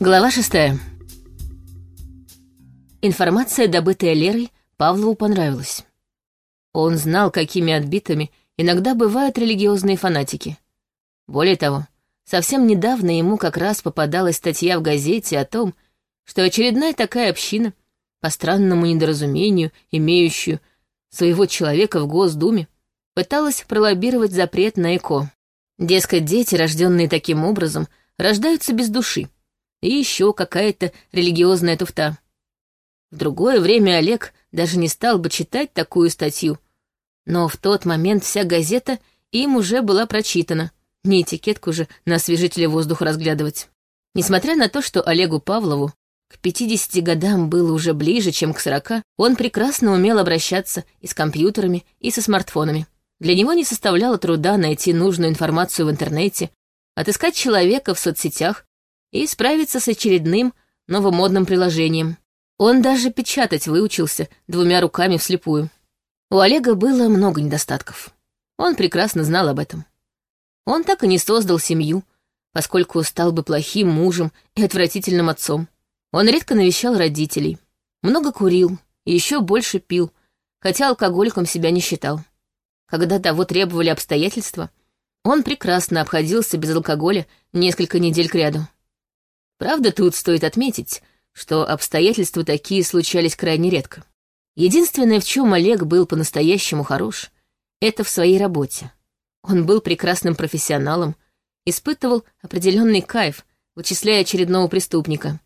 Глава шестая. Информация, добытая Лерой, Павлову понравилась. Он знал, какими отбитыми иногда бывают религиозные фанатики. Более того, совсем недавно ему как раз попадалась статья в газете о том, что очередная такая община, по странному недоразумению, имеющую своего человека в Госдуме, пыталась пролоббировать запрет на ЭКО. Дескать, дети, рожденные таким образом, рождаются без души. И еще какая-то религиозная туфта. В другое время Олег даже не стал бы читать такую статью. Но в тот момент вся газета им уже была прочитана. Не этикетку же на освежителе воздуха разглядывать. Несмотря на то, что Олегу Павлову к 50 годам было уже ближе, чем к 40, он прекрасно умел обращаться и с компьютерами, и со смартфонами. Для него не составляло труда найти нужную информацию в интернете, отыскать человека в соцсетях и справиться с очередным новомодным приложением. Он даже печатать выучился двумя руками вслепую. У Олега было много недостатков. Он прекрасно знал об этом. Он так и не создал семью, поскольку стал бы плохим мужем и отвратительным отцом. Он редко навещал родителей, много курил и еще больше пил, хотя алкоголиком себя не считал. Когда того требовали обстоятельства, он прекрасно обходился без алкоголя несколько недель кряду. Правда, тут стоит отметить, что обстоятельства такие случались крайне редко. Единственное, в чем Олег был по-настоящему хорош, это в своей работе. Он был прекрасным профессионалом, испытывал определенный кайф, вычисляя очередного преступника.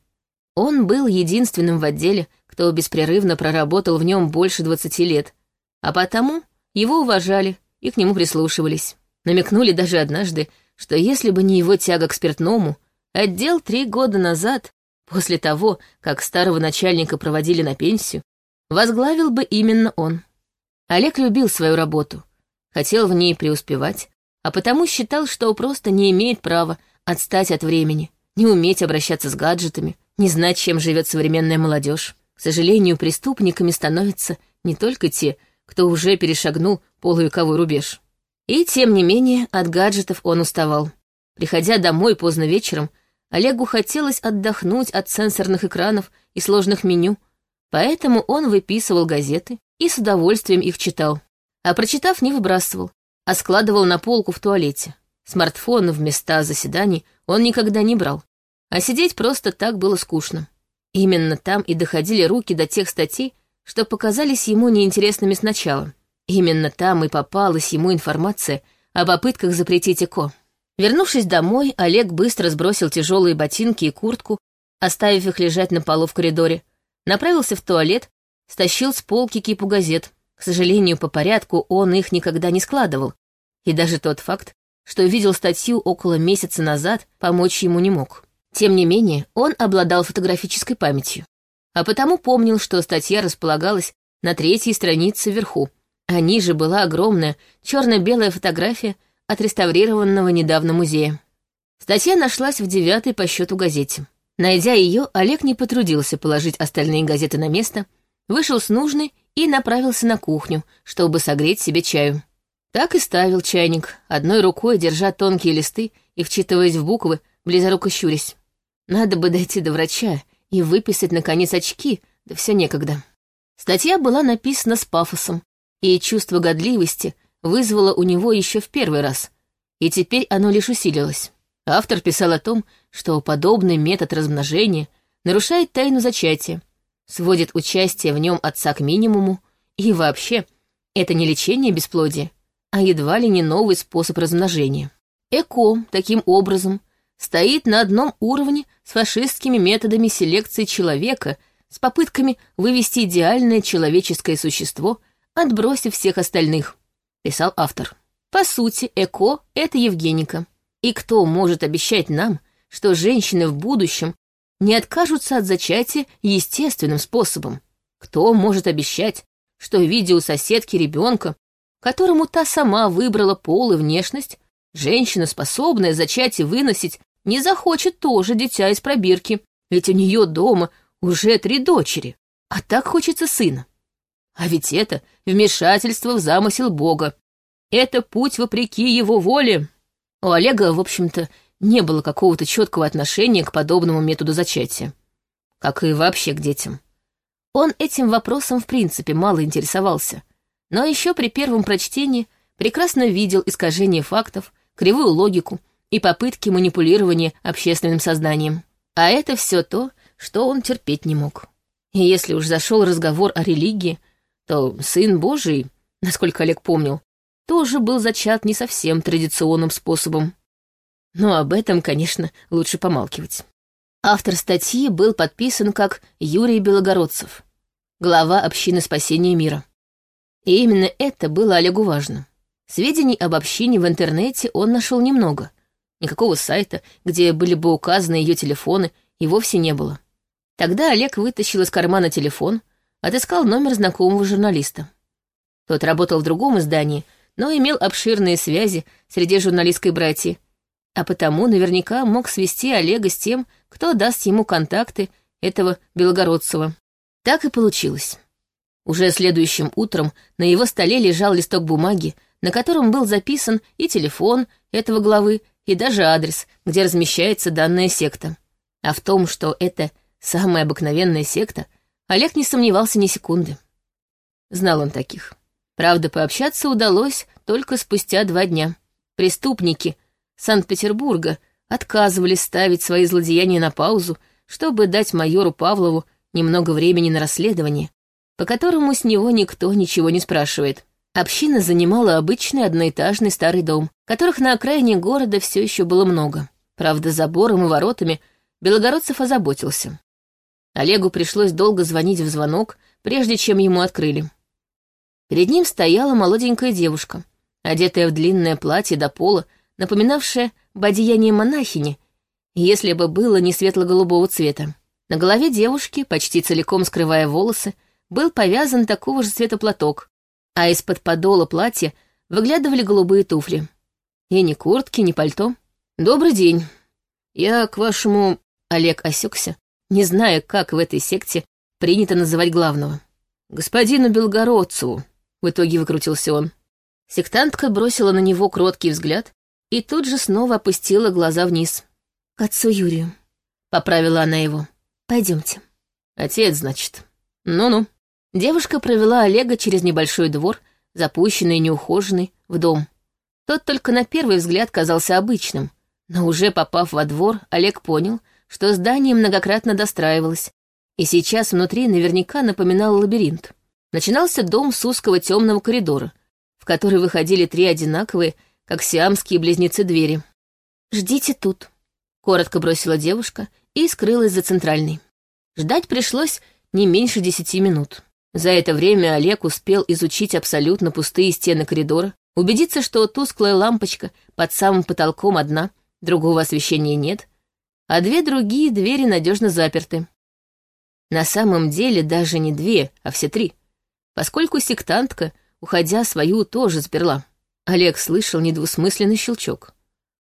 Он был единственным в отделе, кто беспрерывно проработал в нем больше двадцати лет, а потому его уважали и к нему прислушивались. Намекнули даже однажды, что если бы не его тяга к спиртному, отдел три года назад, после того, как старого начальника проводили на пенсию, возглавил бы именно он. Олег любил свою работу, хотел в ней преуспевать, а потому считал, что просто не имеет права отстать от времени, не уметь обращаться с гаджетами, не знать, чем живет современная молодежь. К сожалению, преступниками становятся не только те, кто уже перешагнул полувековой рубеж. И, тем не менее, от гаджетов он уставал. Приходя домой поздно вечером, Олегу хотелось отдохнуть от сенсорных экранов и сложных меню, поэтому он выписывал газеты и с удовольствием их читал. А прочитав, не выбрасывал, а складывал на полку в туалете. Смартфон в места заседаний он никогда не брал. А сидеть просто так было скучно. Именно там и доходили руки до тех статей, что показались ему неинтересными сначала. Именно там и попалась ему информация о попытках запретить ЭКО. Вернувшись домой, Олег быстро сбросил тяжелые ботинки и куртку, оставив их лежать на полу в коридоре, направился в туалет, стащил с полки кипу газет. К сожалению, по порядку он их никогда не складывал, и даже тот факт, что видел статью около месяца назад, помочь ему не мог. Тем не менее, он обладал фотографической памятью а потому помнил, что статья располагалась на третьей странице вверху, а ниже была огромная черно-белая фотография отреставрированного недавно музея. Статья нашлась в девятой по счету газете. Найдя ее, Олег не потрудился положить остальные газеты на место, вышел с нужной и направился на кухню, чтобы согреть себе чаю. Так и ставил чайник, одной рукой держа тонкие листы и вчитываясь в буквы, близоруко щурясь. Надо бы дойти до врача и выписать, наконец, очки, да все некогда. Статья была написана с пафосом, и чувство годливости вызвало у него еще в первый раз, и теперь оно лишь усилилось. Автор писал о том, что подобный метод размножения нарушает тайну зачатия, сводит участие в нем отца к минимуму, и вообще, это не лечение бесплодия, а едва ли не новый способ размножения. ЭКО, таким образом, стоит на одном уровне с фашистскими методами селекции человека, с попытками вывести идеальное человеческое существо, отбросив всех остальных, писал автор. По сути, ЭКО — это Евгеника. И кто может обещать нам, что женщины в будущем не откажутся от зачатия естественным способом? Кто может обещать, что, видя у соседки ребенка, которому та сама выбрала пол и внешность, женщина, способная зачать и выносить, не захочет тоже дитя из пробирки, ведь у нее дома уже три дочери, а так хочется сына. А ведь это вмешательство в замысел Бога. Это путь вопреки его воле. У Олега, в общем-то, не было какого-то четкого отношения к подобному методу зачатия. Как и вообще к детям. Он этим вопросом в принципе мало интересовался, но еще при первом прочтении прекрасно видел искажение фактов, кривую логику и попытки манипулирования общественным сознанием. А это все то, что он терпеть не мог. И если уж зашел разговор о религии, то Сын Божий, насколько Олег помнил, тоже был зачат не совсем традиционным способом. Но об этом, конечно, лучше помалкивать. Автор статьи был подписан как Юрий Белогородцев, глава общины спасения мира. И именно это было Олегу важно. Сведений об общине в интернете он нашел немного. Никакого сайта, где были бы указаны ее телефоны, и вовсе не было. Тогда Олег вытащил из кармана телефон, отыскал номер знакомого журналиста. Тот работал в другом издании, но имел обширные связи среди журналистской братьи, а потому наверняка мог свести Олега с тем, кто даст ему контакты этого Белогородцева. Так и получилось. Уже следующим утром на его столе лежал листок бумаги, на котором был записан и телефон этого главы, и даже адрес, где размещается данная секта. А в том, что это самая обыкновенная секта, Олег не сомневался ни секунды. Знал он таких. Правда, пообщаться удалось только спустя два дня. Преступники Санкт-Петербурга отказывались ставить свои злодеяния на паузу, чтобы дать майору Павлову немного времени на расследование, по которому с него никто ничего не спрашивает. Община занимала обычный одноэтажный старый дом, которых на окраине города все еще было много. Правда, забором и воротами Белогородцев озаботился. Олегу пришлось долго звонить в звонок, прежде чем ему открыли. Перед ним стояла молоденькая девушка, одетая в длинное платье до пола, напоминавшее бодеяние монахини, если бы было не светло-голубого цвета. На голове девушки, почти целиком скрывая волосы, был повязан такого же цвета платок, а из-под подола платья выглядывали голубые туфли. И ни куртки, ни пальто. «Добрый день. Я к вашему...» Олег осекся, не зная, как в этой секте принято называть главного. «Господину Белгородцеву», в итоге выкрутился он. Сектантка бросила на него кроткий взгляд и тут же снова опустила глаза вниз. «К отцу Юрию», — поправила она его. Пойдемте. «Отец, значит. Ну-ну». Девушка провела Олега через небольшой двор, запущенный и неухоженный, в дом. Тот только на первый взгляд казался обычным, но уже попав во двор, Олег понял, что здание многократно достраивалось, и сейчас внутри наверняка напоминал лабиринт. Начинался дом с узкого темного коридора, в который выходили три одинаковые, как сиамские близнецы двери. «Ждите тут», — коротко бросила девушка и скрылась за центральной. Ждать пришлось не меньше десяти минут. За это время Олег успел изучить абсолютно пустые стены коридора, убедиться, что тусклая лампочка под самым потолком одна, другого освещения нет, а две другие двери надежно заперты. На самом деле даже не две, а все три поскольку сектантка, уходя свою, тоже заперла. Олег слышал недвусмысленный щелчок.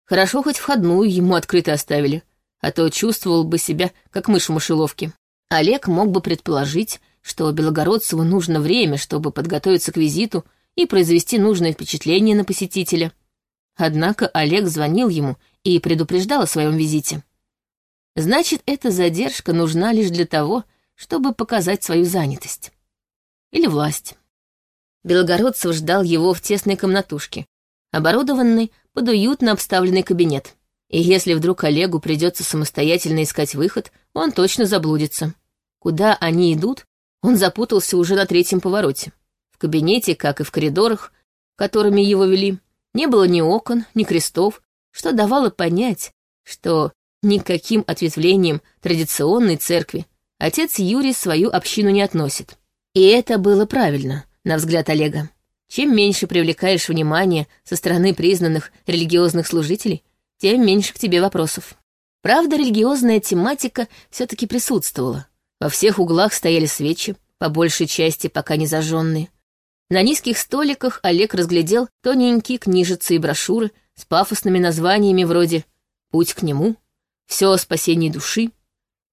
Хорошо хоть входную ему открыто оставили, а то чувствовал бы себя, как мышь в мышеловке. Олег мог бы предположить, что Белогородцеву нужно время, чтобы подготовиться к визиту и произвести нужное впечатление на посетителя. Однако Олег звонил ему и предупреждал о своем визите. Значит, эта задержка нужна лишь для того, чтобы показать свою занятость или власть. Белогородцев ждал его в тесной комнатушке, оборудованной под уютно обставленный кабинет. И если вдруг Олегу придется самостоятельно искать выход, он точно заблудится. Куда они идут, он запутался уже на третьем повороте. В кабинете, как и в коридорах, которыми его вели, не было ни окон, ни крестов, что давало понять, что никаким ответвлением традиционной церкви отец Юрий свою общину не относит. И это было правильно, на взгляд Олега. Чем меньше привлекаешь внимание со стороны признанных религиозных служителей, тем меньше к тебе вопросов. Правда, религиозная тематика все-таки присутствовала. Во всех углах стояли свечи, по большей части пока не зажженные. На низких столиках Олег разглядел тоненькие книжицы и брошюры с пафосными названиями вроде «Путь к нему», «Все о спасении души»,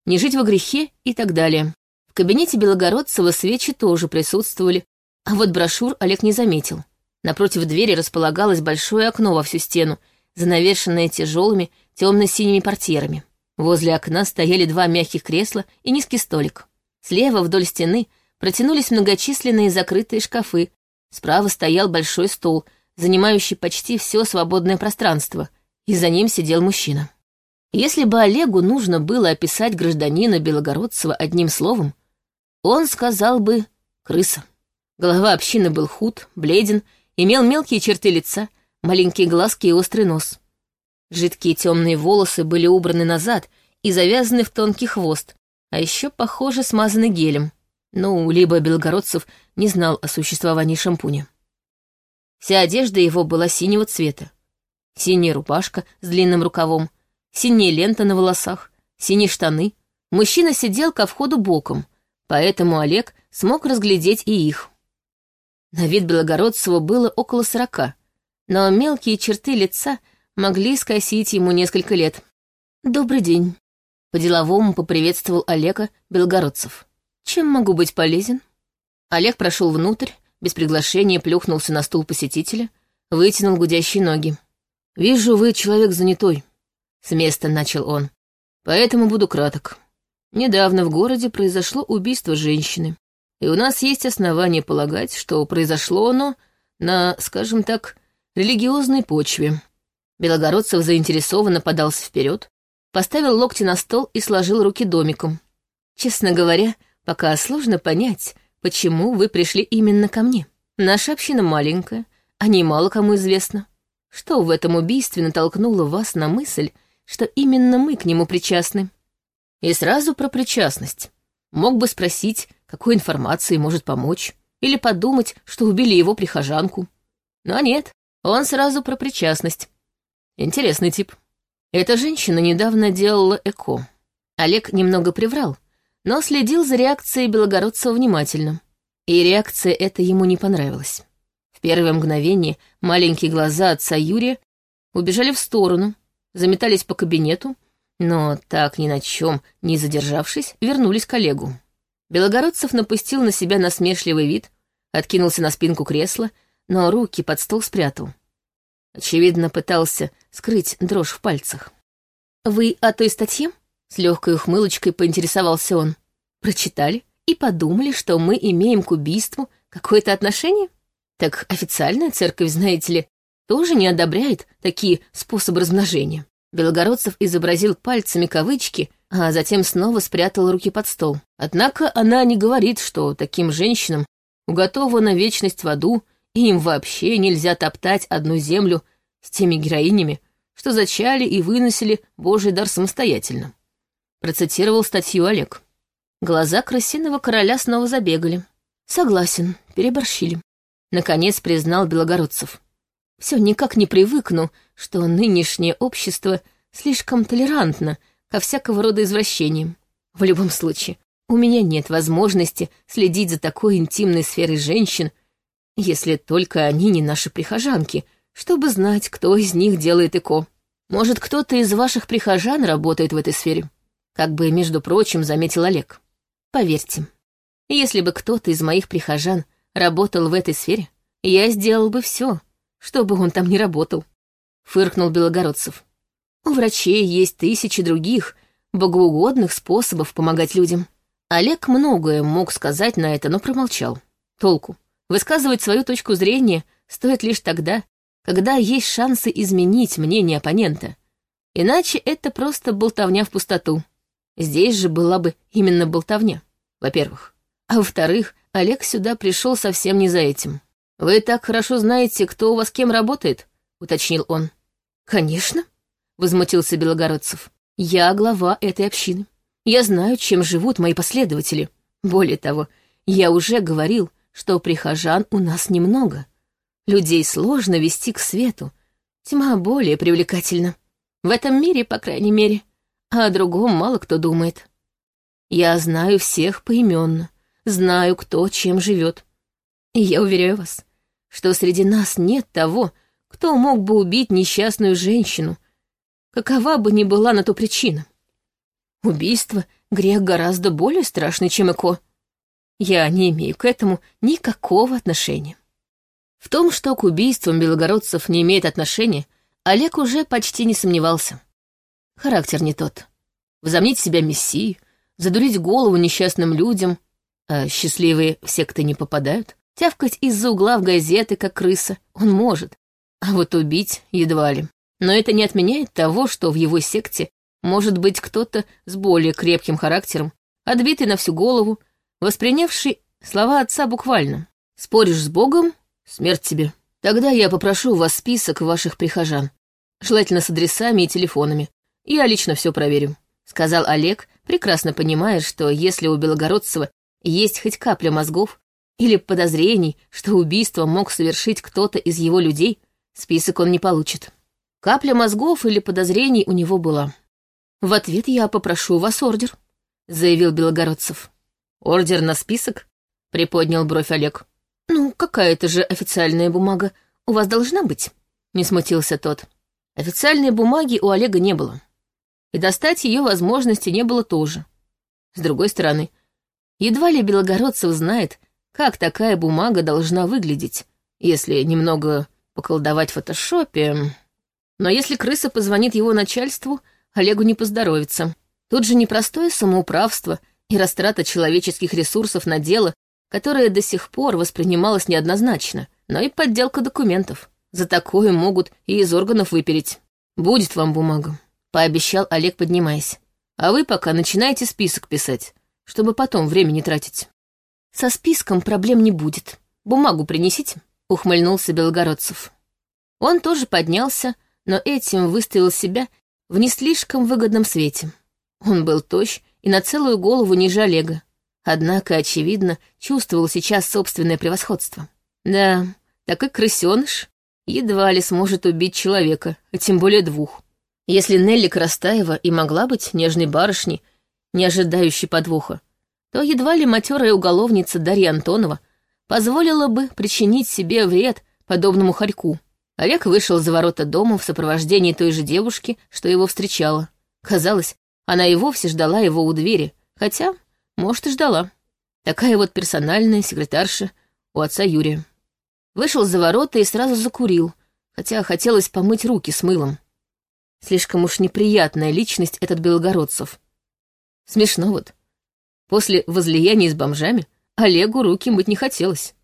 «Не жить во грехе» и так далее. В кабинете Белогородцева свечи тоже присутствовали, а вот брошюр Олег не заметил. Напротив двери располагалось большое окно во всю стену, занавешенная тяжелыми темно-синими портьерами. Возле окна стояли два мягких кресла и низкий столик. Слева вдоль стены протянулись многочисленные закрытые шкафы. Справа стоял большой стол, занимающий почти все свободное пространство, и за ним сидел мужчина. Если бы Олегу нужно было описать гражданина Белогородцева одним словом, он сказал бы «крыса». Голова общины был худ, бледен, имел мелкие черты лица, маленькие глазки и острый нос. Жидкие темные волосы были убраны назад и завязаны в тонкий хвост, а еще, похоже, смазаны гелем. Ну, либо Белгородцев не знал о существовании шампуня. Вся одежда его была синего цвета. Синяя рубашка с длинным рукавом, синяя лента на волосах, синие штаны. Мужчина сидел ко входу боком, поэтому Олег смог разглядеть и их. На вид Белогородцева было около сорока, но мелкие черты лица могли скосить ему несколько лет. «Добрый день», — по-деловому поприветствовал Олега Белгородцев. «Чем могу быть полезен?» Олег прошел внутрь, без приглашения плюхнулся на стул посетителя, вытянул гудящие ноги. «Вижу, вы человек занятой», — с места начал он. «Поэтому буду краток. Недавно в городе произошло убийство женщины и у нас есть основания полагать, что произошло оно на, скажем так, религиозной почве. Белогородцев заинтересованно подался вперед, поставил локти на стол и сложил руки домиком. Честно говоря, пока сложно понять, почему вы пришли именно ко мне. Наша община маленькая, о ней мало кому известно. Что в этом убийстве натолкнуло вас на мысль, что именно мы к нему причастны? И сразу про причастность. Мог бы спросить, какой информации может помочь, или подумать, что убили его прихожанку. Но нет, он сразу про причастность. Интересный тип. Эта женщина недавно делала ЭКО. Олег немного приврал, но следил за реакцией Белогородцева внимательно. И реакция эта ему не понравилась. В первое мгновение маленькие глаза отца Юрия убежали в сторону, заметались по кабинету, но так ни на чем не задержавшись, вернулись к Олегу. Белогородцев напустил на себя насмешливый вид, откинулся на спинку кресла, но руки под стол спрятал. Очевидно, пытался скрыть дрожь в пальцах. «Вы о той статье?» — с легкой ухмылочкой поинтересовался он. «Прочитали и подумали, что мы имеем к убийству какое-то отношение? Так официальная церковь, знаете ли, тоже не одобряет такие способы размножения». Белогородцев изобразил пальцами кавычки — а затем снова спрятал руки под стол. Однако она не говорит, что таким женщинам уготована вечность в аду, и им вообще нельзя топтать одну землю с теми героинями, что зачали и выносили Божий дар самостоятельно. Процитировал статью Олег. Глаза крысиного короля снова забегали. Согласен, переборщили. Наконец признал Белогородцев. Все никак не привыкну, что нынешнее общество слишком толерантно ко всякого рода извращениям. В любом случае, у меня нет возможности следить за такой интимной сферой женщин, если только они не наши прихожанки, чтобы знать, кто из них делает ЭКО. Может, кто-то из ваших прихожан работает в этой сфере? Как бы, между прочим, заметил Олег. Поверьте, если бы кто-то из моих прихожан работал в этой сфере, я сделал бы все, чтобы он там не работал. Фыркнул Белогородцев. У врачей есть тысячи других, богоугодных способов помогать людям. Олег многое мог сказать на это, но промолчал. Толку. Высказывать свою точку зрения стоит лишь тогда, когда есть шансы изменить мнение оппонента. Иначе это просто болтовня в пустоту. Здесь же была бы именно болтовня, во-первых. А во-вторых, Олег сюда пришел совсем не за этим. «Вы так хорошо знаете, кто у вас кем работает?» — уточнил он. «Конечно», — возмутился Белогородцев. «Я глава этой общины. Я знаю, чем живут мои последователи. Более того, я уже говорил, что прихожан у нас немного. Людей сложно вести к свету. Тьма более привлекательна. В этом мире, по крайней мере. А о другом мало кто думает. Я знаю всех поименно, знаю, кто чем живет. И я уверяю вас, что среди нас нет того, кто мог бы убить несчастную женщину, какова бы ни была на то причина. Убийство — грех гораздо более страшный, чем ЭКО. Я не имею к этому никакого отношения. В том, что к убийствам белогородцев не имеет отношения, Олег уже почти не сомневался. Характер не тот. Возомнить себя мессией, задурить голову несчастным людям, а счастливые в секты не попадают, тявкать из-за угла в газеты, как крыса, он может, а вот убить едва ли. Но это не отменяет того, что в его секте может быть кто-то с более крепким характером, отбитый на всю голову, воспринявший слова отца буквально. «Споришь с Богом? Смерть тебе. Тогда я попрошу у вас список ваших прихожан, желательно с адресами и телефонами. Я лично все проверю», — сказал Олег, прекрасно понимая, что если у Белогородцева есть хоть капля мозгов или подозрений, что убийство мог совершить кто-то из его людей, список он не получит. Капля мозгов или подозрений у него была. «В ответ я попрошу у вас ордер», — заявил Белогородцев. «Ордер на список?» — приподнял бровь Олег. «Ну, какая-то же официальная бумага у вас должна быть», — не смутился тот. Официальной бумаги у Олега не было. И достать ее возможности не было тоже. С другой стороны, едва ли Белогородцев знает, как такая бумага должна выглядеть, если немного поколдовать в фотошопе. Но если крыса позвонит его начальству, Олегу не поздоровится. Тут же непростое самоуправство и растрата человеческих ресурсов на дело, которое до сих пор воспринималось неоднозначно, но и подделка документов. За такое могут и из органов выпереть. «Будет вам бумага», — пообещал Олег, поднимаясь. «А вы пока начинайте список писать, чтобы потом время не тратить». «Со списком проблем не будет. Бумагу принесите», — ухмыльнулся Белогородцев. Он тоже поднялся, но этим выставил себя в не слишком выгодном свете. Он был тощ и на целую голову ниже Олега, однако, очевидно, чувствовал сейчас собственное превосходство. Да, такой крысёныш едва ли сможет убить человека, а тем более двух. Если Нелли Крастаева и могла быть нежной барышней, не ожидающей подвоха, то едва ли матерая уголовница Дарья Антонова позволила бы причинить себе вред подобному хорьку. Олег вышел за ворота дома в сопровождении той же девушки, что его встречала. Казалось, она и вовсе ждала его у двери, хотя, может, и ждала. Такая вот персональная секретарша у отца Юрия. Вышел за ворота и сразу закурил, хотя хотелось помыть руки с мылом. Слишком уж неприятная личность этот Белогородцев. Смешно вот. После возлияния с бомжами Олегу руки мыть не хотелось.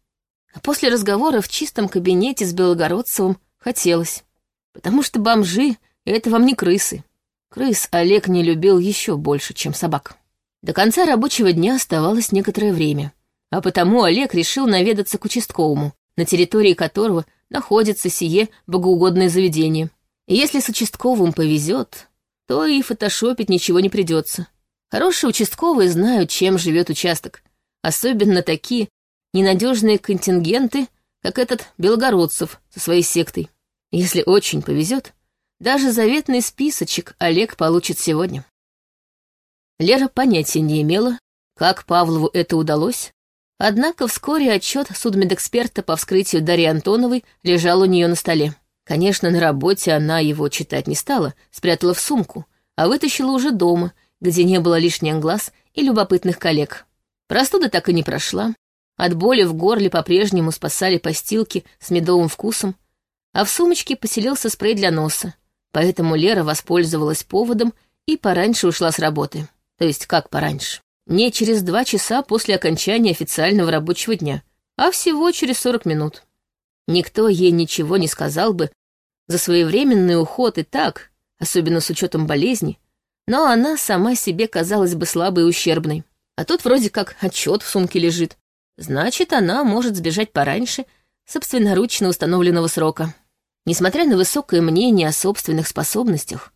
А после разговора в чистом кабинете с Белогородцевым хотелось. Потому что бомжи — это вам не крысы. Крыс Олег не любил еще больше, чем собак. До конца рабочего дня оставалось некоторое время, а потому Олег решил наведаться к участковому, на территории которого находится сие богоугодное заведение. И если с участковым повезет, то и фотошопить ничего не придется. Хорошие участковые знают, чем живет участок, особенно такие, ненадежные контингенты, как этот Белогородцев со своей сектой. Если очень повезет, даже заветный списочек Олег получит сегодня. Лера понятия не имела, как Павлову это удалось, однако вскоре отчет судмедэксперта по вскрытию Дарьи Антоновой лежал у нее на столе. Конечно, на работе она его читать не стала, спрятала в сумку, а вытащила уже дома, где не было лишних глаз и любопытных коллег. Простуда так и не прошла, от боли в горле по-прежнему спасали постилки с медовым вкусом, а в сумочке поселился спрей для носа, поэтому Лера воспользовалась поводом и пораньше ушла с работы. То есть как пораньше? Не через два часа после окончания официального рабочего дня, а всего через сорок минут. Никто ей ничего не сказал бы за своевременный уход и так, особенно с учетом болезни, но она сама себе казалась бы слабой и ущербной. А тут вроде как отчет в сумке лежит, Значит, она может сбежать пораньше собственноручно установленного срока. Несмотря на высокое мнение о собственных способностях,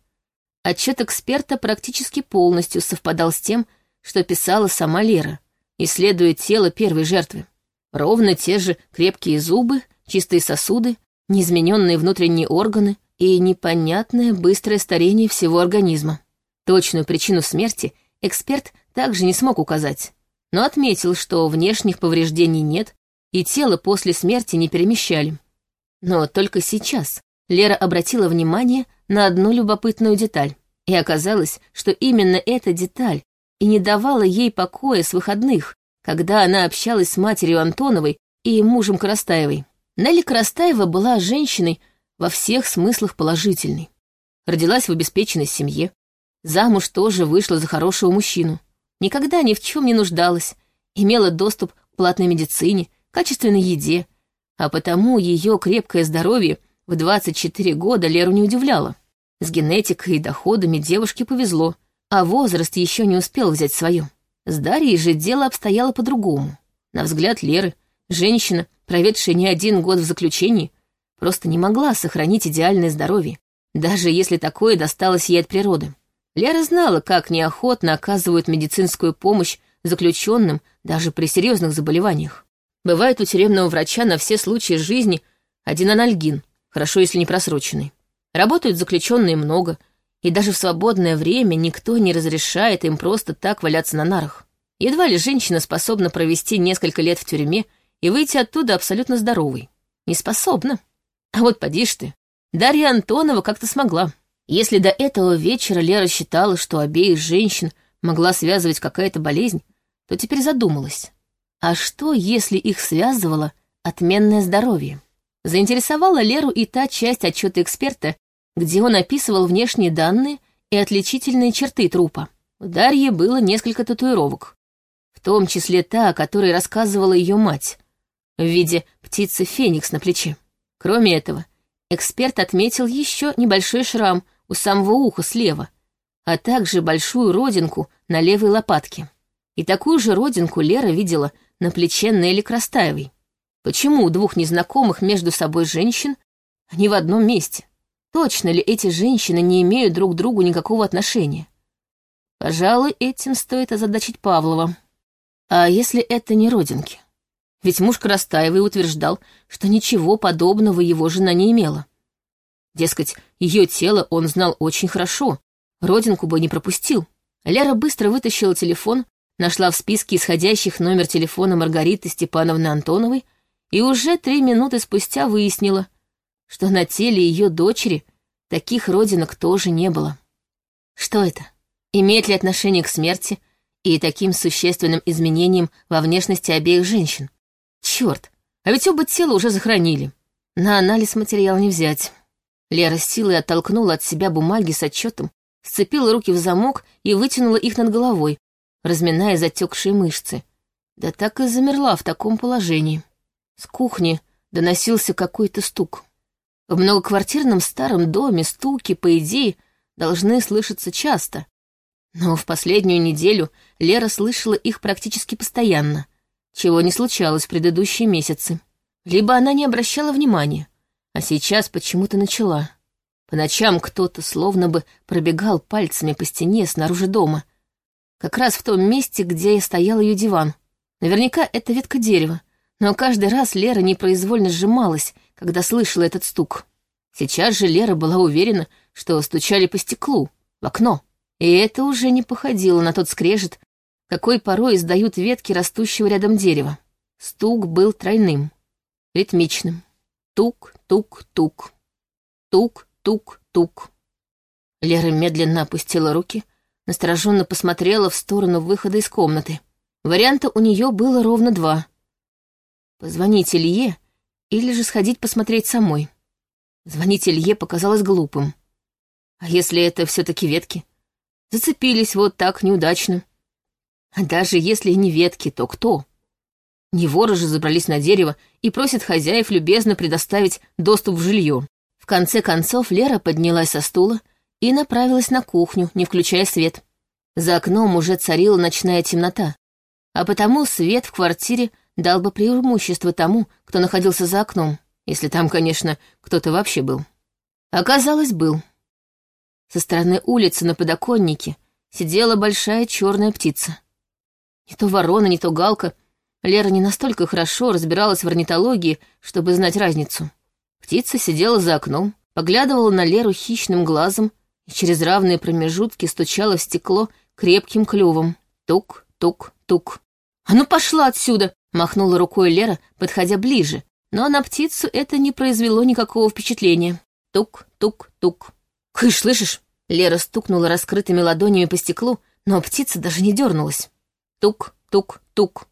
отчет эксперта практически полностью совпадал с тем, что писала сама Лера, исследуя тело первой жертвы. Ровно те же крепкие зубы, чистые сосуды, неизмененные внутренние органы и непонятное быстрое старение всего организма. Точную причину смерти эксперт также не смог указать но отметил, что внешних повреждений нет, и тело после смерти не перемещали. Но только сейчас Лера обратила внимание на одну любопытную деталь. И оказалось, что именно эта деталь и не давала ей покоя с выходных, когда она общалась с матерью Антоновой и мужем Коростаевой. Нелли Коростаева была женщиной, во всех смыслах положительной. Родилась в обеспеченной семье, замуж тоже вышла за хорошего мужчину, никогда ни в чем не нуждалась, имела доступ к платной медицине, качественной еде, а потому ее крепкое здоровье в 24 года Леру не удивляло. С генетикой и доходами девушке повезло, а возраст еще не успел взять свое. С Дарьей же дело обстояло по-другому. На взгляд Леры, женщина, проведшая не один год в заключении, просто не могла сохранить идеальное здоровье, даже если такое досталось ей от природы. Лера знала, как неохотно оказывают медицинскую помощь заключенным даже при серьезных заболеваниях. Бывает у тюремного врача на все случаи жизни один анальгин, хорошо, если не просроченный. Работают заключенные много, и даже в свободное время никто не разрешает им просто так валяться на нарах. Едва ли женщина способна провести несколько лет в тюрьме и выйти оттуда абсолютно здоровой. Не способна. А вот поди ж ты. Дарья Антонова как-то смогла. Если до этого вечера Лера считала, что обеих женщин могла связывать какая-то болезнь, то теперь задумалась. А что, если их связывало отменное здоровье? Заинтересовала Леру и та часть отчета эксперта, где он описывал внешние данные и отличительные черты трупа. У Дарьи было несколько татуировок, в том числе та, о которой рассказывала ее мать, в виде птицы Феникс на плече. Кроме этого, эксперт отметил еще небольшой шрам у самого уха слева, а также большую родинку на левой лопатке. И такую же родинку Лера видела на плече Нелли Крастаевой. Почему у двух незнакомых между собой женщин они в одном месте? Точно ли эти женщины не имеют друг к другу никакого отношения? Пожалуй, этим стоит озадачить Павлова. А если это не родинки? Ведь муж Крастаевой утверждал, что ничего подобного его жена не имела. Дескать, ее тело он знал очень хорошо, родинку бы не пропустил. Лера быстро вытащила телефон, нашла в списке исходящих номер телефона Маргариты Степановны Антоновой и уже три минуты спустя выяснила, что на теле ее дочери таких родинок тоже не было. Что это? Имеет ли отношение к смерти и таким существенным изменениям во внешности обеих женщин? Черт, а ведь оба тела уже захоронили. На анализ материал не взять. Лера силой оттолкнула от себя бумаги с отчетом, сцепила руки в замок и вытянула их над головой, разминая затекшие мышцы. Да так и замерла в таком положении. С кухни доносился какой-то стук. В многоквартирном старом доме стуки, по идее, должны слышаться часто. Но в последнюю неделю Лера слышала их практически постоянно, чего не случалось в предыдущие месяцы. Либо она не обращала внимания, а сейчас почему-то начала. По ночам кто-то словно бы пробегал пальцами по стене снаружи дома, как раз в том месте, где стоял ее диван. Наверняка это ветка дерева, но каждый раз Лера непроизвольно сжималась, когда слышала этот стук. Сейчас же Лера была уверена, что стучали по стеклу, в окно. И это уже не походило на тот скрежет, какой порой издают ветки растущего рядом дерева. Стук был тройным, ритмичным. Тук-тук-тук. Тук-тук-тук. Лера медленно опустила руки, настороженно посмотрела в сторону выхода из комнаты. Варианта у нее было ровно два. Позвонить Илье или же сходить посмотреть самой. Звонить Илье показалось глупым. А если это все-таки ветки? Зацепились вот так неудачно. А даже если не ветки, то кто? Не воры же забрались на дерево и просят хозяев любезно предоставить доступ в жилье. В конце концов Лера поднялась со стула и направилась на кухню, не включая свет. За окном уже царила ночная темнота, а потому свет в квартире дал бы преимущество тому, кто находился за окном, если там, конечно, кто-то вообще был. Оказалось, был. Со стороны улицы на подоконнике сидела большая черная птица. Не то ворона, не то галка. Лера не настолько хорошо разбиралась в орнитологии, чтобы знать разницу. Птица сидела за окном, поглядывала на Леру хищным глазом и через равные промежутки стучала в стекло крепким клювом. Тук, тук, тук. «А ну пошла отсюда!» Махнула рукой Лера, подходя ближе, но на птицу это не произвело никакого впечатления. Тук-тук-тук. «Кыш, слышишь?» Лера стукнула раскрытыми ладонями по стеклу, но птица даже не дернулась. Тук-тук-тук.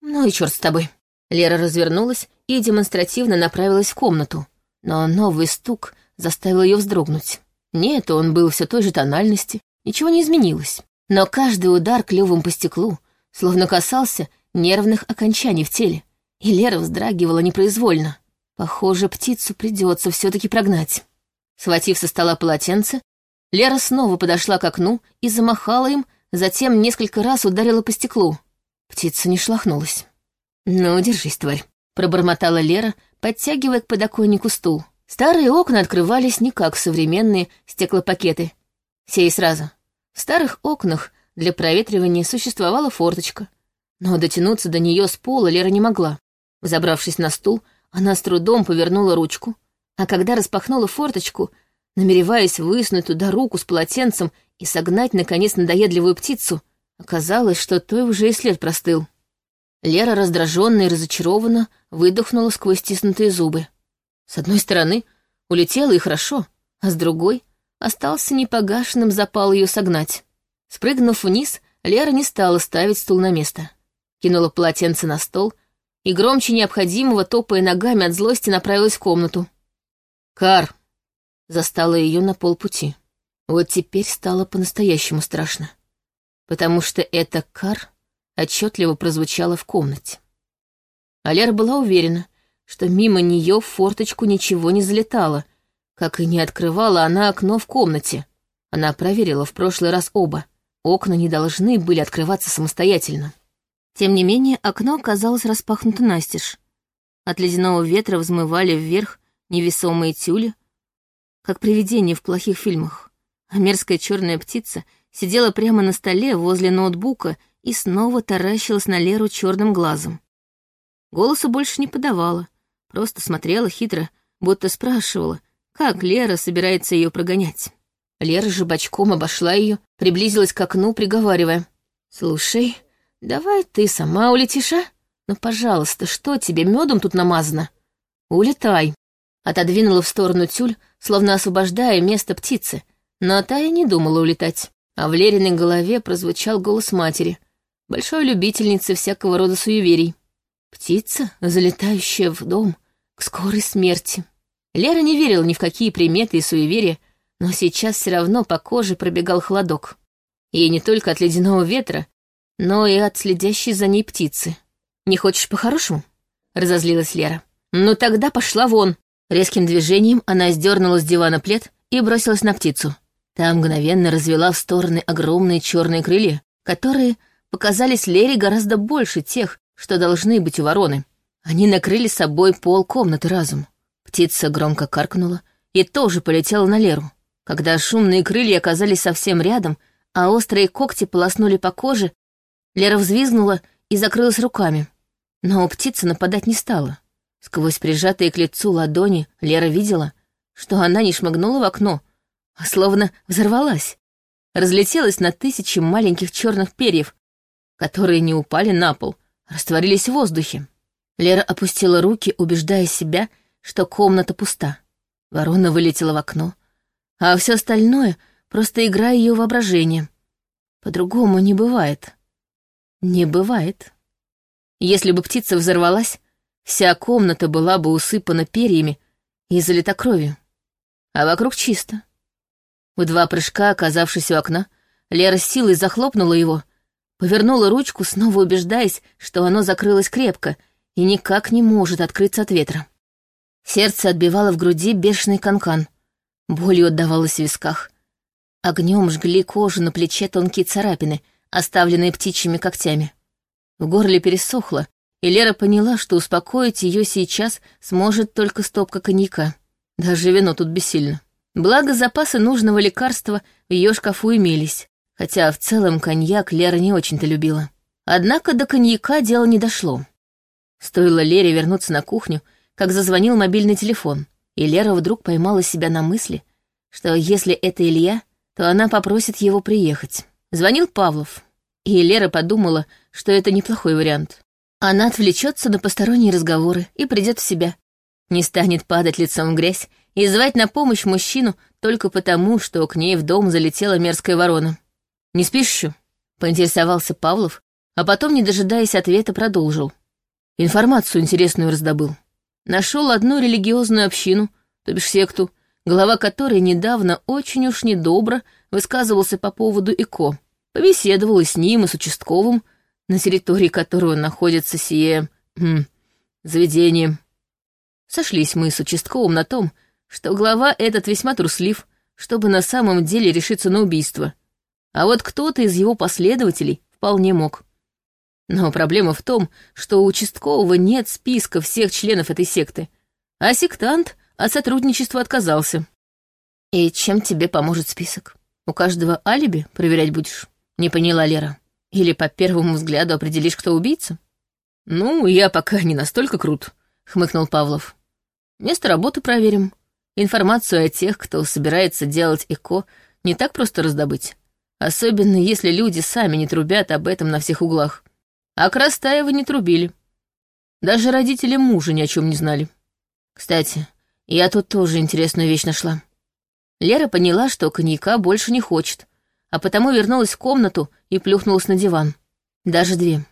«Ну и черт с тобой». Лера развернулась и демонстративно направилась в комнату. но новый стук заставил ее вздрогнуть. Нет, он был все той же тональности, ничего не изменилось. Но каждый удар клювом по стеклу словно касался нервных окончаний в теле, и Лера вздрагивала непроизвольно. Похоже, птицу придется все-таки прогнать. Схватив со стола полотенце, Лера снова подошла к окну и замахала им, затем несколько раз ударила по стеклу. Птица не шлахнулась. «Ну, держись, тварь», — пробормотала Лера, подтягивая к подоконнику стул. Старые окна открывались не как современные стеклопакеты. Все и сразу. В старых окнах для проветривания существовала форточка, но дотянуться до нее с пола Лера не могла. Забравшись на стул, она с трудом повернула ручку, а когда распахнула форточку, намереваясь высунуть туда руку с полотенцем и согнать, наконец, надоедливую птицу, оказалось, что той уже и след простыл. Лера, раздраженная и разочарованно, выдохнула сквозь стиснутые зубы. С одной стороны, улетела и хорошо, а с другой остался непогашенным запал ее согнать. Спрыгнув вниз, Лера не стала ставить стул на место. Кинула полотенце на стол и громче необходимого, топая ногами от злости, направилась в комнату. «Кар!» Застала ее на полпути. Вот теперь стало по-настоящему страшно, потому что это «Кар» отчетливо прозвучало в комнате. А Лера была уверена, что мимо нее в форточку ничего не залетало, как и не открывала она окно в комнате. Она проверила в прошлый раз оба. Окна не должны были открываться самостоятельно. Тем не менее, окно оказалось распахнуто настежь. От ледяного ветра взмывали вверх невесомые тюли, как привидение в плохих фильмах. А мерзкая черная птица сидела прямо на столе возле ноутбука и снова таращилась на Леру черным глазом. Голоса больше не подавала, Просто смотрела хитро, будто спрашивала, как Лера собирается ее прогонять. Лера же бочком обошла ее, приблизилась к окну, приговаривая. «Слушай, давай ты сама улетишь, а? Ну, пожалуйста, что тебе медом тут намазано? Улетай!» Отодвинула в сторону тюль, словно освобождая место птицы, но та и не думала улетать. А в Лериной голове прозвучал голос матери, большой любительницы всякого рода суеверий. Птица, залетающая в дом к скорой смерти. Лера не верила ни в какие приметы и суеверия, но сейчас все равно по коже пробегал холодок. И не только от ледяного ветра, но и от следящей за ней птицы. «Не хочешь по-хорошему?» — разозлилась Лера. «Ну тогда пошла вон!» Резким движением она сдернула с дивана плед и бросилась на птицу. Та мгновенно развела в стороны огромные черные крылья, которые показались Лере гораздо больше тех, что должны быть у вороны. Они накрыли собой пол комнаты разум. Птица громко каркнула и тоже полетела на Леру. Когда шумные крылья оказались совсем рядом, а острые когти полоснули по коже, Лера взвизгнула и закрылась руками. Но птица нападать не стала. Сквозь прижатые к лицу ладони Лера видела, что она не шмыгнула в окно, словно взорвалась. Разлетелась на тысячи маленьких черных перьев, которые не упали на пол, растворились в воздухе. Лера опустила руки, убеждая себя, что комната пуста. Ворона вылетела в окно, а все остальное — просто игра ее воображения. По-другому не бывает. Не бывает. Если бы птица взорвалась, вся комната была бы усыпана перьями и залита кровью. А вокруг чисто. В два прыжка, оказавшись у окна, Лера с силой захлопнула его Повернула ручку, снова убеждаясь, что оно закрылось крепко и никак не может открыться от ветра. Сердце отбивало в груди бешеный канкан. Болью отдавалось в висках. Огнем жгли кожу на плече тонкие царапины, оставленные птичьими когтями. В горле пересохло, и Лера поняла, что успокоить ее сейчас сможет только стопка коньяка. Даже вино тут бессильно. Благо, запасы нужного лекарства в ее шкафу имелись хотя в целом коньяк Лера не очень-то любила. Однако до коньяка дело не дошло. Стоило Лере вернуться на кухню, как зазвонил мобильный телефон, и Лера вдруг поймала себя на мысли, что если это Илья, то она попросит его приехать. Звонил Павлов, и Лера подумала, что это неплохой вариант. Она отвлечется на посторонние разговоры и придет в себя. Не станет падать лицом в грязь и звать на помощь мужчину только потому, что к ней в дом залетела мерзкая ворона. «Не спишь еще?» — поинтересовался Павлов, а потом, не дожидаясь ответа, продолжил. Информацию интересную раздобыл. Нашел одну религиозную общину, то бишь секту, глава которой недавно очень уж недобро высказывался по поводу ИКО. Побеседовала с ним и с участковым, на территории которого находится сие... М, заведение. Сошлись мы с участковым на том, что глава этот весьма труслив, чтобы на самом деле решиться на убийство. А вот кто-то из его последователей вполне мог. Но проблема в том, что у участкового нет списка всех членов этой секты, а сектант от сотрудничества отказался. «И чем тебе поможет список? У каждого алиби проверять будешь?» — не поняла Лера. «Или по первому взгляду определишь, кто убийца?» «Ну, я пока не настолько крут», — хмыкнул Павлов. «Место работы проверим. Информацию о тех, кто собирается делать ЭКО, не так просто раздобыть. Особенно если люди сами не трубят об этом на всех углах. А Крастаева не трубили. Даже родители мужа ни о чем не знали. Кстати, я тут тоже интересную вещь нашла. Лера поняла, что коньяка больше не хочет, а потому вернулась в комнату и плюхнулась на диван. Даже две.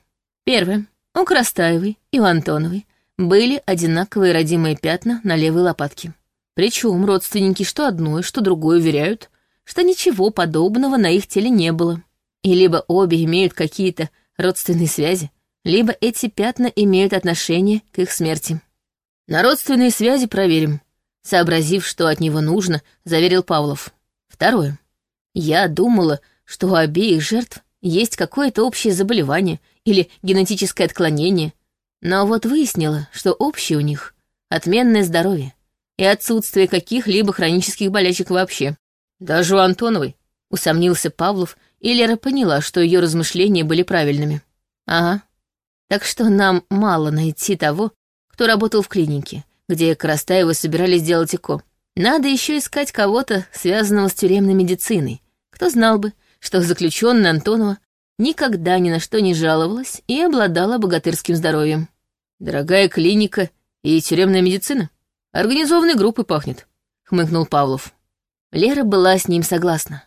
Первое. У Крастаевой и у Антоновой были одинаковые родимые пятна на левой лопатке. Причем родственники что одно, что другое уверяют, что ничего подобного на их теле не было. И либо обе имеют какие-то родственные связи, либо эти пятна имеют отношение к их смерти. На родственные связи проверим. Сообразив, что от него нужно, заверил Павлов. Второе. Я думала, что у обеих жертв есть какое-то общее заболевание или генетическое отклонение, но вот выяснила, что общее у них — отменное здоровье и отсутствие каких-либо хронических болячек вообще. Даже у Антоновой, усомнился Павлов, и Лера поняла, что ее размышления были правильными. Ага. Так что нам мало найти того, кто работал в клинике, где Карастаева собирались делать ЭКО. Надо еще искать кого-то, связанного с тюремной медициной. Кто знал бы, что заключенная Антонова никогда ни на что не жаловалась и обладала богатырским здоровьем. Дорогая клиника и тюремная медицина. Организованной группой пахнет, хмыкнул Павлов. Лера была с ним согласна.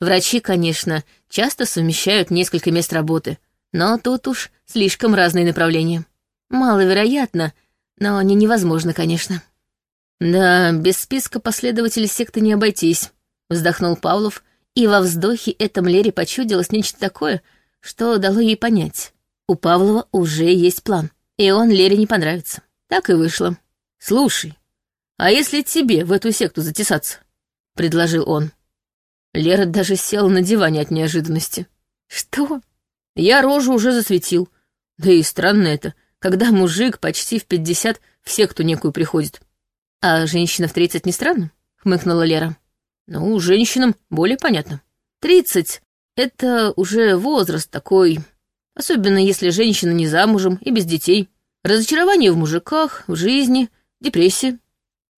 Врачи, конечно, часто совмещают несколько мест работы, но тут уж слишком разные направления. Маловероятно, но не невозможно, конечно. Да, без списка последователей секты не обойтись, вздохнул Павлов, и во вздохе этом Лере почудилось нечто такое, что дало ей понять. У Павлова уже есть план, и он Лере не понравится. Так и вышло. Слушай, а если тебе в эту секту затесаться? — предложил он. Лера даже села на диване от неожиданности. «Что?» Я рожу уже засветил. Да и странно это, когда мужик почти в пятьдесят в секту некую приходит. А женщина в тридцать не странно? Хмыкнула Лера. Ну, женщинам более понятно. Тридцать — это уже возраст такой, особенно если женщина не замужем и без детей. Разочарование в мужиках, в жизни, депрессия.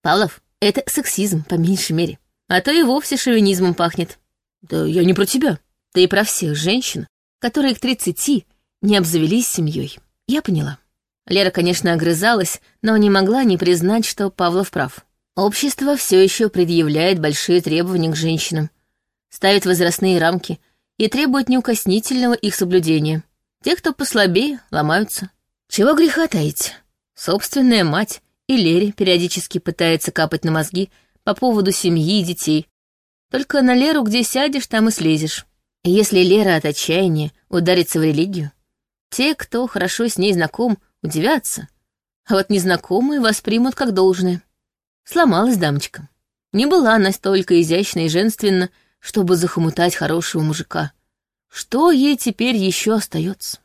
Павлов, это сексизм, по меньшей мере а то и вовсе шовинизмом пахнет. Да я не про тебя. Ты и про всех женщин, которые к тридцати не обзавелись семьей. Я поняла. Лера, конечно, огрызалась, но не могла не признать, что Павлов прав. Общество все еще предъявляет большие требования к женщинам, ставит возрастные рамки и требует неукоснительного их соблюдения. Те, кто послабее, ломаются. Чего греха таить? Собственная мать и Лере периодически пытается капать на мозги по поводу семьи и детей. Только на Леру где сядешь, там и слезешь. Если Лера от отчаяния ударится в религию, те, кто хорошо с ней знаком, удивятся, а вот незнакомые воспримут как должное. Сломалась дамочка. Не была настолько изящна и женственна, чтобы захомутать хорошего мужика. Что ей теперь еще остается?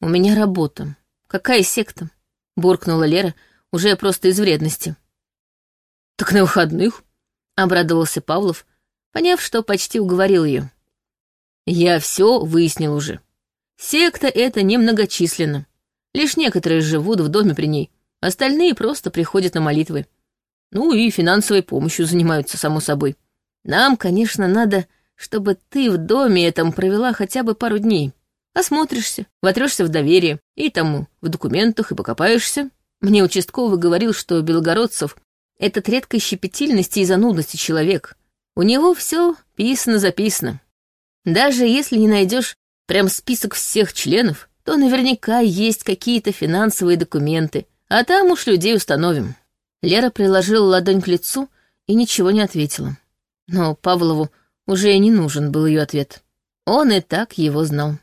У меня работа. Какая секта? Буркнула Лера уже просто из вредности. «Так на выходных?» — обрадовался Павлов, поняв, что почти уговорил ее. «Я все выяснил уже. Секта эта немногочисленна. Лишь некоторые живут в доме при ней, остальные просто приходят на молитвы. Ну и финансовой помощью занимаются, само собой. Нам, конечно, надо, чтобы ты в доме этом провела хотя бы пару дней. Осмотришься, вотрешься в доверие, и тому в документах, и покопаешься. Мне участковый говорил, что белогородцев этот редкой щепетильности и занудности человек. У него все писано-записано. Даже если не найдешь прям список всех членов, то наверняка есть какие-то финансовые документы, а там уж людей установим. Лера приложила ладонь к лицу и ничего не ответила. Но Павлову уже и не нужен был ее ответ. Он и так его знал.